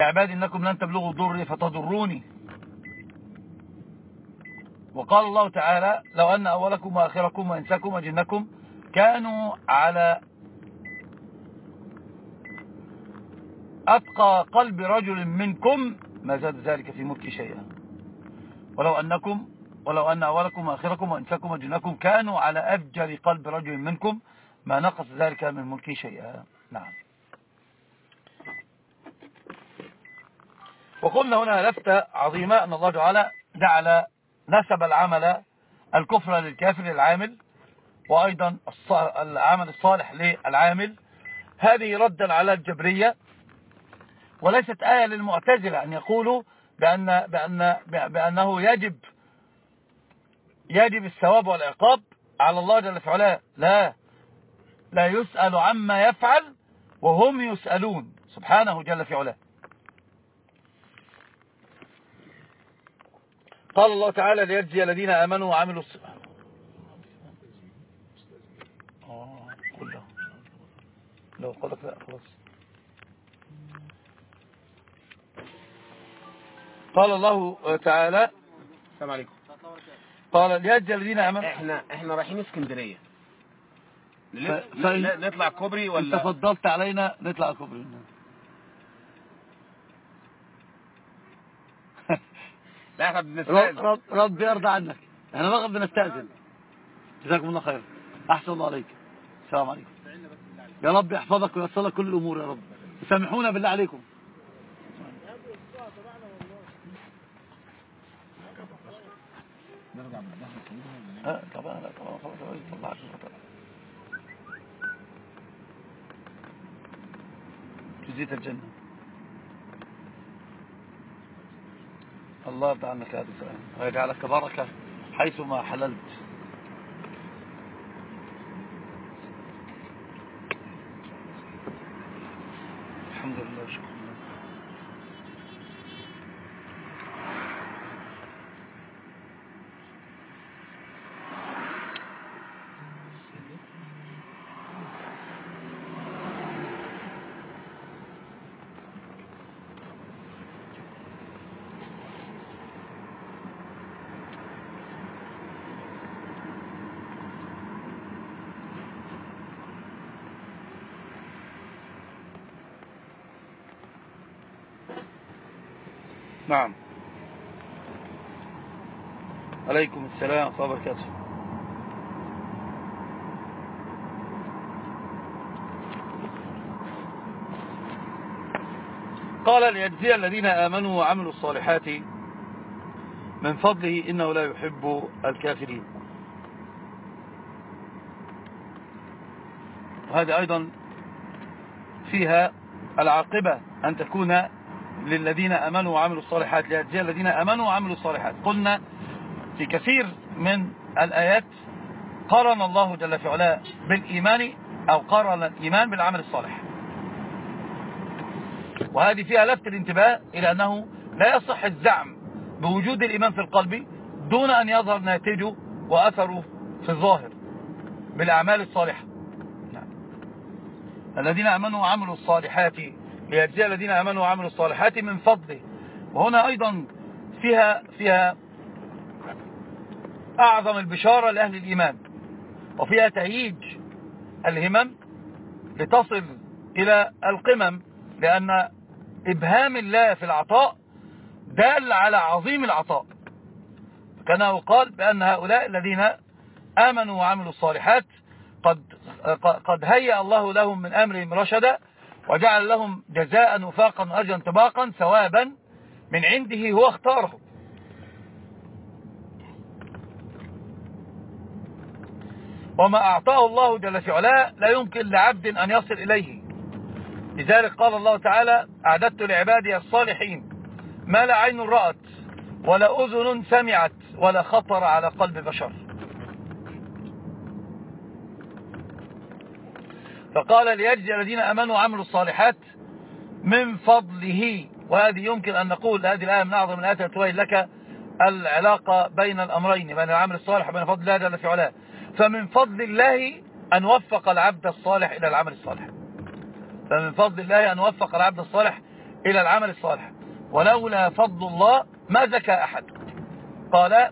يا عبادي إنكم لن تبلغوا ضري فتضروني. وقال الله تعالى لو أن أولكم وآخركم وإنساكم وجنكم كانوا على أتقى قلب رجل منكم ما زاد ذلك في ملك شيئا. ولو أنكم ولو أن أولكم وآخركم وإنساكم وجنكم كانوا على أفجر قلب رجل منكم ما نقص ذلك من ملك شيئا. نعم. وقلنا هنا لفتة عظيمة أن الله تعالى جعل نسب العمل الكفر للكافر العامل وأيضا العمل الصالح للعامل. هذه ردا على الجبرية. وليست آية للمعتزلة أن يقولوا بأن بأن بأنه يجب يجب الثواب والعقاب. على الله جل في علاه لا لا يسأل عما يفعل وهم يسألون. سبحانه جل في علاه. قال الله تعالى ليجزي الذين آمنوا وعملوا الصالحات كله لو قالك لا خلاص. قال الله تعالى السلام عليكم. قال ليجزي الذين آمنوا. إحنا إحنا رايحين اسكندرية. نطلع كوبري انت ولا فضلت علينا نطلع كوبري. لا إحنا بنستأذن. رب, رب يرضى عنك. إحنا فقط بنستأذن. جزاكم الله خير. أحسن الله عليك. السلام عليكم. يا رب يحفظك ويصل لك كل الأمور يا رب. سامحونا بالله عليكم. طبعا طبعا خلاص طلع عشان خاطر. جزيت الجنة. الله يرضى عنك يا السلام ويجعلك بركة حيثما حللت الحمد لله شكرا لله نعم. عليكم السلام ورحمة الله وبركاته. قال ليجزي الذين آمنوا وعملوا الصالحات من فضله إنه لا يحب الكافرين. وهذا أيضا فيها العاقبة أن تكون للذين أمنوا وعملوا الصالحات ليجزي الذين أمنوا وعملوا الصالحات. قلنا في كثير من الآيات قرن الله جل في علاه بالإيمان أو قرن الإيمان بالعمل الصالح. وهذه فيها لفت الانتباه إلى أنه لا يصح الزعم بوجود الإيمان في القلب دون أن يظهر ناتجه وأثره في الظاهر بالأعمال الصالحة. نعم. الذين أمنوا وعملوا الصالحات ليجزي الذين آمنوا وعملوا الصالحات من فضله. وهنا أيضا فيها فيها أعظم البشارة لأهل الإيمان. وفيها تهييج الهمم لتصل إلى القمم لأن إبهام الله في العطاء دال على عظيم العطاء. كان قال بأن هؤلاء الذين آمنوا وعملوا الصالحات قد قد هيأ الله لهم من أمرهم رشدا وجعل لهم جزاء وفاقا وأجرا طباقا ثوابا من عنده هو اختاره. وما أعطاه الله جل في لا يمكن لعبد أن يصل إليه. لذلك قال الله تعالى أعددت لعبادي الصالحين ما لا عين رأت ولا أذن سمعت ولا خطر على قلب بشر. فقال ليجزي الذين أمنوا وعملوا الصالحات من فضله. وهذه يمكن أن نقول هذه الآية من أعظم الآيات التي لك العلاقة بين الأمرين بين العمل الصالح وبين فضل الله جل في علاه. فمن فضل الله أن وفق العبد الصالح إلى العمل الصالح. فمن فضل الله أن وفق العبد الصالح إلى العمل الصالح. ولولا فضل الله ما زكى أحد. قال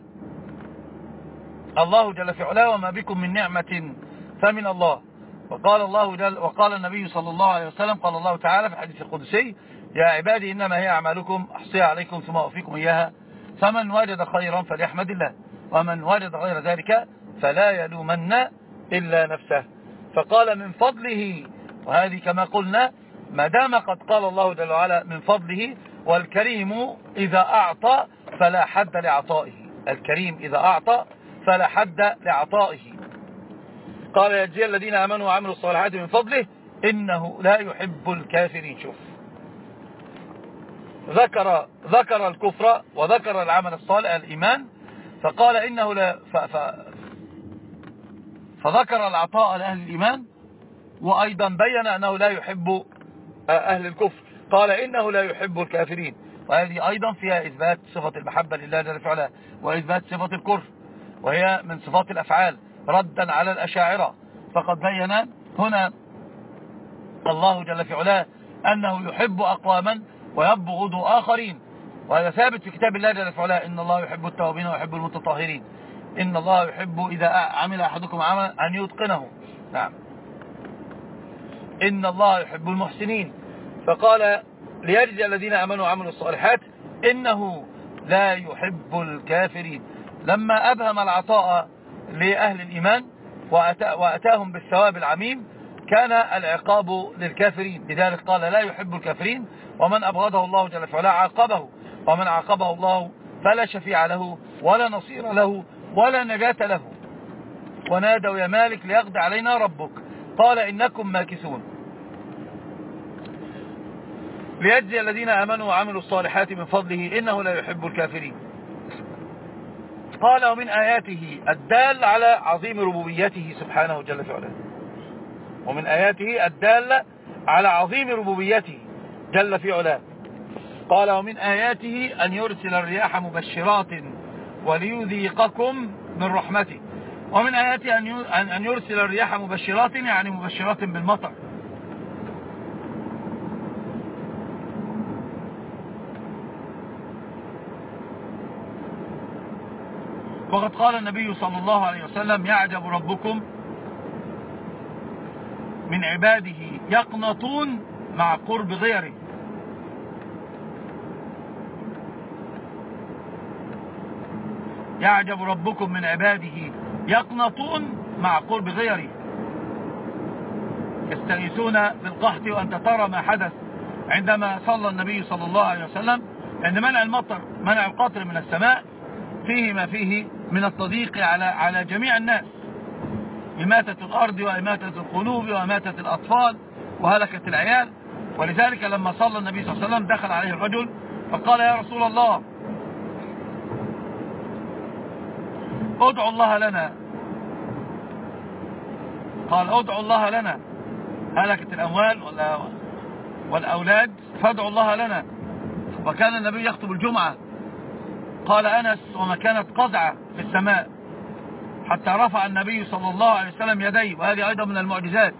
الله جل في علاه وما بكم من نعمة فمن الله. وقال الله جل وقال النبي صلى الله عليه وسلم قال الله تعالى في الحديث القدسي يا عبادي إنما هي أعمالكم أحصيها عليكم ثم أوفيكم إياها. فمن وجد خيرا فليحمد الله ومن وجد غير ذلك فلا يلومن إلا نفسه. فقال من فضله وهذه كما قلنا ما دام قد قال الله جل وعلا من فضله والكريم إذا أعطى فلا حد لعطائه. الكريم إذا أعطى فلا حد لعطائه. قال يجزي الذين آمنوا وعملوا الصالحات من فضله إنه لا يحب الكافرين. شوف. ذكر ذكر الكفر وذكر العمل الصالح الإيمان فقال إنه لا ف ف فذكر العطاء لأهل الإيمان وأيضا بين أنه لا يحب أهل الكفر. قال إنه لا يحب الكافرين. وهذه أيضا فيها إثبات صفة المحبة لله جل وعلا وإثبات صفة الكفر وهي من صفات الأفعال. ردا على الأشاعرة. فقد بين هنا الله جل في علاه أنه يحب أقواما ويبغض آخرين. وهذا ثابت في كتاب الله جل في علاه. إن الله يحب التوابين ويحب المتطهرين. إن الله يحب إذا عمل أحدكم عملا أن يتقنه. نعم. إن الله يحب المحسنين. فقال ليجزي الذين أمنوا وعملوا الصالحات إنه لا يحب الكافرين. لما أبهم العطاء لأهل الإيمان وأتاهم بالثواب العميم كان العقاب للكافرين. لذلك قال لا يحب الكافرين ومن أبغضه الله جل وعلا عاقبه ومن عاقبه الله فلا شفيع له ولا نصير له ولا نجاة له. ونادوا يا مالك ليقضي علينا ربك. قال إنكم ماكثون. ليجزي الذين آمنوا وعملوا الصالحات من فضله إنه لا يحب الكافرين. قال ومن آياته الدال على عظيم ربوبيته سبحانه جل في علاه ومن آياته الدال على عظيم ربوبيته جل في علاه. قال ومن آياته أن يرسل الرياح مبشرات وليذيقكم من رحمته. ومن آياته أن يرسل الرياح مبشرات يعني مبشرات بالمطر. وقد قال النبي صلى الله عليه وسلم يعجب ربكم من عباده يقنطون مع قرب غيره. يعجب ربكم من عباده يقنطون مع قرب غيره. يستغيثون بالقحط وأنت ترى ما حدث. عندما صلى النبي صلى الله عليه وسلم أن منع المطر منع القطر من السماء فيه ما فيه من التضييق على على جميع الناس. إماتة الأرض وإماتة القلوب وإماتة الأطفال وهلكة العيال. ولذلك لما صلى النبي صلى الله عليه وسلم دخل عليه الرجل فقال يا رسول الله ادعو الله لنا. قال ادعو الله لنا. هلكت الأموال والأولاد فادعوا الله لنا. وكان النبي يخطب الجمعة. قال أنس وما كانت قزعة في السماء حتى رفع النبي صلى الله عليه وسلم يديه وهذه أيضا من المعجزات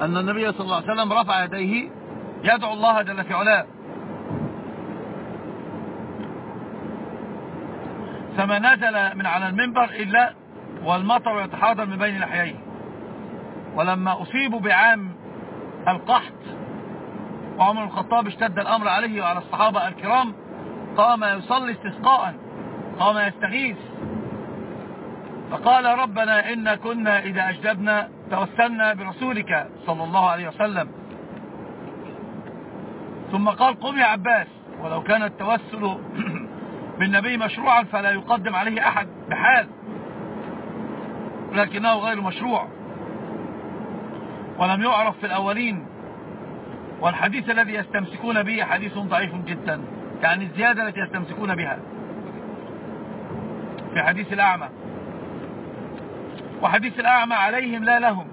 أن النبي صلى الله عليه وسلم رفع يديه يدعو الله جل في علاه. فما نزل من على المنبر إلا والمطر يتحاضر من بين لحييه. ولما أصيبوا بعام القحط وعمر الخطاب اشتد الأمر عليه وعلى الصحابة الكرام قام يصلي استسقاء قام يستغيث. فقال ربنا إن كنا إذا أجدبنا توسلنا برسولك صلى الله عليه وسلم. ثم قال قم يا عباس ولو كان التوسل بالنبي مشروعا فلا يقدم عليه أحد بحال لكنه غير مشروع. ولم يعرف في الأولين والحديث الذي يستمسكون به حديث ضعيف جدا. يعني الزيادة التي يستمسكون بها في حديث الأعمى. وحديث الأعمى عليهم لا لهم.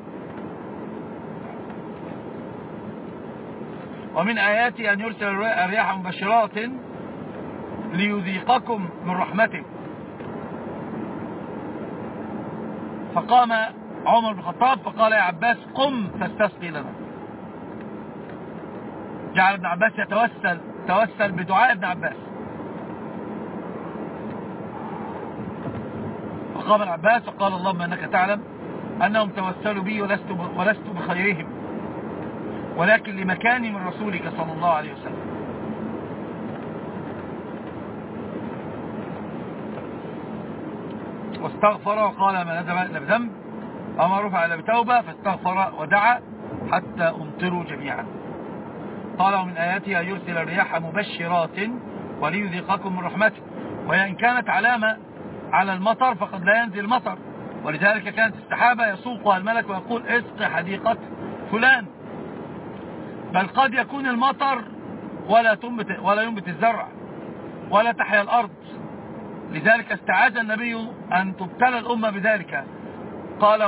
ومن آياته أن يرسل الرياح مبشرات ليذيقكم من رحمته. فقام عمر بن الخطاب فقال يا عباس قم فاستسقي لنا. جعل ابن عباس يتوسل توسل بدعاء ابن عباس. فقام ابن عباس وقال اللهم إنك تعلم أنهم توسلوا بي ولست ولست بخيرهم ولكن لمكاني من رسولك صلى الله عليه وسلم. واستغفر وقال ما ندم إلا بذنب أما رفع إلا بتوبة فاستغفر ودعا حتى أمطروا جميعا. قال ومن آياته أن يرسل الرياح مبشرات وليذيقكم من رحمته وإن كانت علامة على المطر فقد لا ينزل المطر. ولذلك كانت السحابة يسوقها الملك ويقول اسق حديقة فلان. بل قد يكون المطر ولا تنبت ولا ينبت الزرع ولا تحيا الأرض. لذلك استعاذ النبي أن تبتلى الأمة بذلك. قال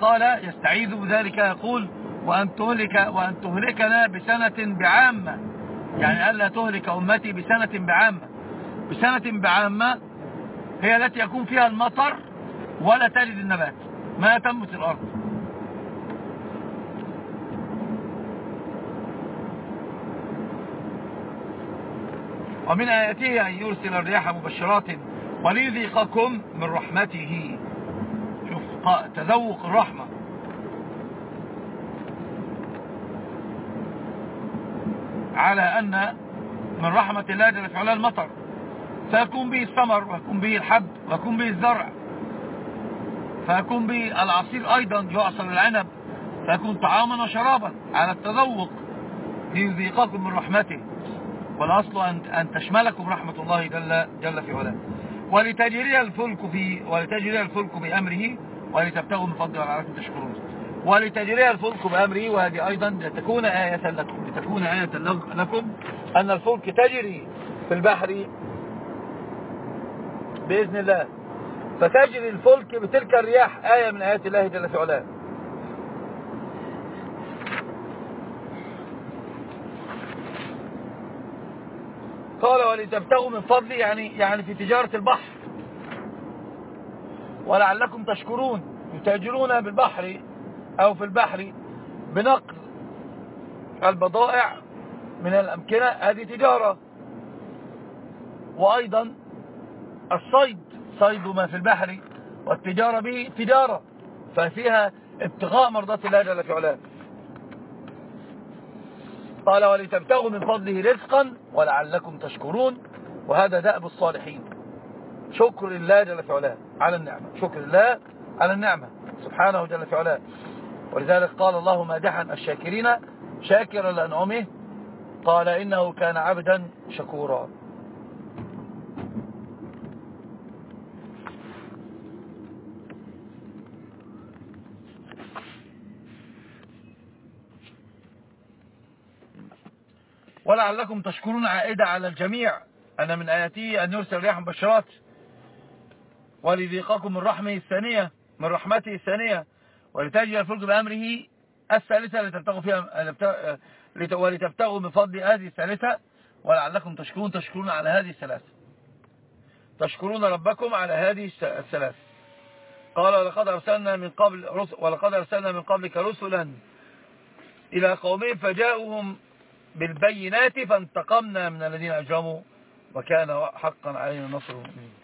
قال يستعيذ بذلك. يقول وأن تهلك وأن تهلكنا بسنة بعامة. يعني ألا تهلك أمتي بسنة بعامة. بسنة بعامة هي التي يكون فيها المطر ولا تلد النبات. ما تنبت الأرض. ومن آياته أن يرسل الرياح مبشرات وليذيقكم من رحمته. شوف تذوق الرحمة. على أن من رحمة الله جل في المطر. فيكون به الثمر ويكون به الحب ويكون به الزرع. فيكون به العصير أيضا يعصر العنب. فيكون طعاما وشرابا على التذوق. ليذيقكم من رحمته. والأصل أن تشملكم رحمة الله جل, جل في علاه. ولتجري الفلك في ولتجري الفلك بأمره ولتبتغوا من فضل ولعلكم تشكرون. ولتجري الفلك بأمره وهذه أيضا لتكون آية لكم لتكون آية لكم أن الفلك تجري في البحر بإذن الله. فتجري الفلك بتلك الرياح آية من آيات الله جل في علاه. قال ولتبتغوا من فضل يعني يعني في تجارة البحر. ولعلكم تشكرون يتاجرون بالبحر أو في البحر بنقل البضائع من الأمكنة. هذه تجارة. وأيضا الصيد صيد ما في البحر والتجارة به تجارة ففيها ابتغاء مرضات الله جل في علاه. قال ولتبتغوا من فضله رزقا ولعلكم تشكرون. وهذا دأب الصالحين. شكر الله جل في علاه على النعمة. شكر الله على النعمة. سبحانه جل في علاه. ولذلك قال الله مادحا الشاكرين شاكرا لأنعمه. قال إنه كان عبدا شكورا. ولعلكم تشكرون عائدة على الجميع. أن من آياته أن يرسل رياح مبشرات. ولذيقكم من رحمه الثانية من رحمته الثانية. ولتجري الفلك بأمره الثالثة لتبتغوا فيها ولتبتغوا من فضل هذه الثالثة ولعلكم تشكرون تشكرون على هذه الثلاثة. تشكرون ربكم على هذه الثلاثة قال ولقد أرسلنا من قبل ولقد أرسلنا من قبلك رسلا إلى قومهم فجاءوهم بالبينات فانتقمنا من الذين أجرموا وكان حقا علينا نصر المؤمنين.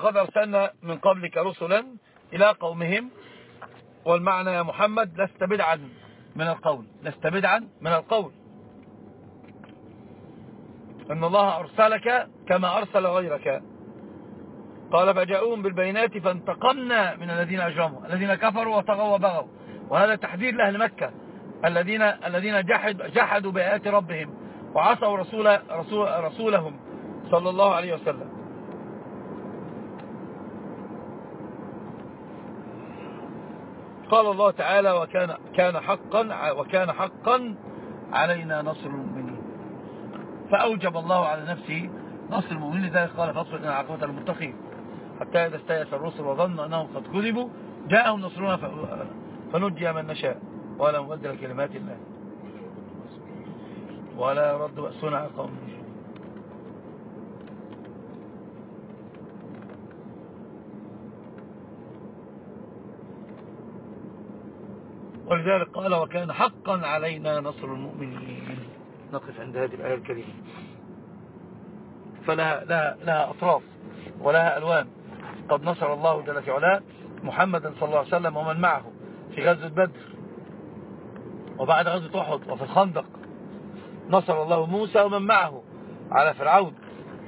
ولقد أرسلنا من قبلك رسلا إلى قومهم والمعنى يا محمد لست بدعا من القول لست بدعا من القول. أن الله أرسلك كما أرسل غيرك. قال فجاءوهم بالبينات فانتقمنا من الذين أجرموا الذين كفروا وطغوا وبغوا. وهذا تحذير لأهل مكة الذين الذين جحد جحدوا بآيات ربهم وعصوا رسول رسول رسولهم صلى الله عليه وسلم. قال الله تعالى وكان كان حقا وكان حقا علينا نصر المؤمنين. فأوجب الله على نفسه نصر المؤمنين لذلك قال فاصبر عقبة المتقين. حتى إذا استيأس الرسل وظنوا أنهم قد كذبوا جاءهم نصرنا فنجي من نشاء. ولا مبدل كلمات الله. ولا يرد بأسنا على قوم. ولذلك قال وكان حقا علينا نصر المؤمنين. نقف عند هذه الآية الكريمة. فلها لها لها أطراف ولها ألوان. قد نصر الله جل في علاه محمدا صلى الله عليه وسلم ومن معه في غزوة بدر وبعد غزوة أحد وفي الخندق. نصر الله موسى ومن معه على فرعون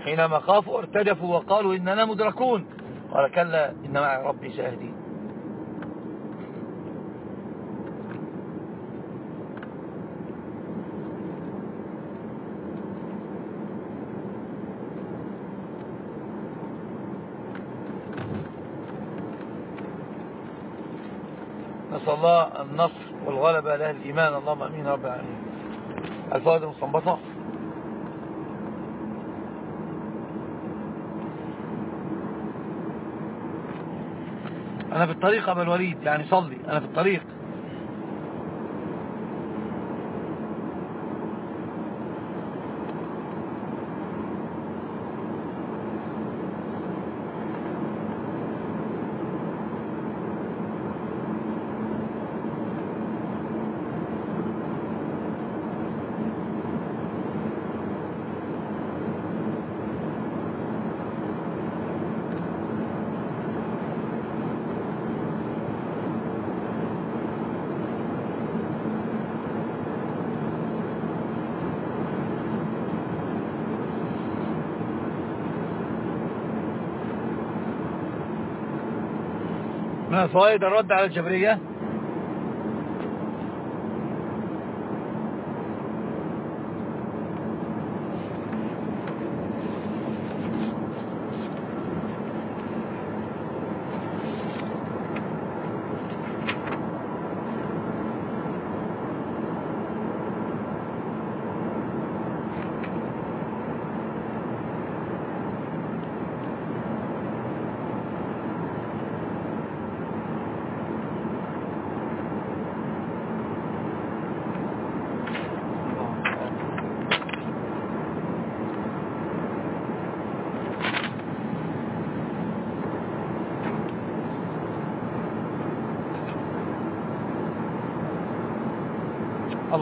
حينما خافوا ارتجفوا وقالوا إننا مدركون. قال كلا إن معي ربي سيهدين نسأل الله النصر والغلبة لأهل الإيمان. اللهم أمين رب العالمين. الفوائد المستنبطة. أنا في الطريق أبا الوليد يعني صلي. أنا في الطريق. من فوائد الرد على الجبرية؟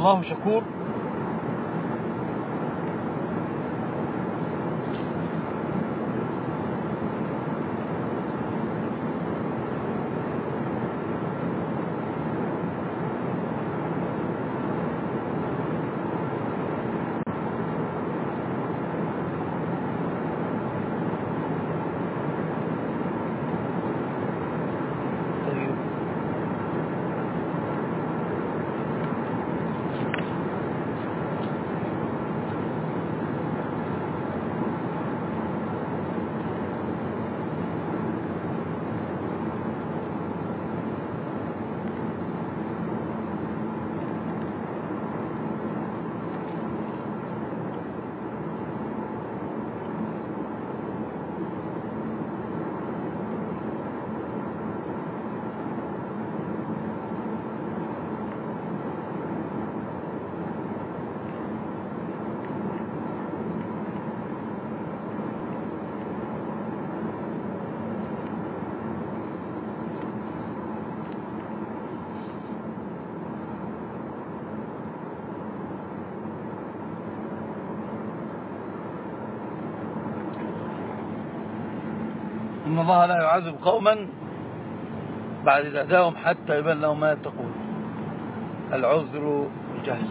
الله شكور. الله لا يعذب قوما بعد إذا أتاهم حتى يبان لهم ما يتقون. العذر الجهل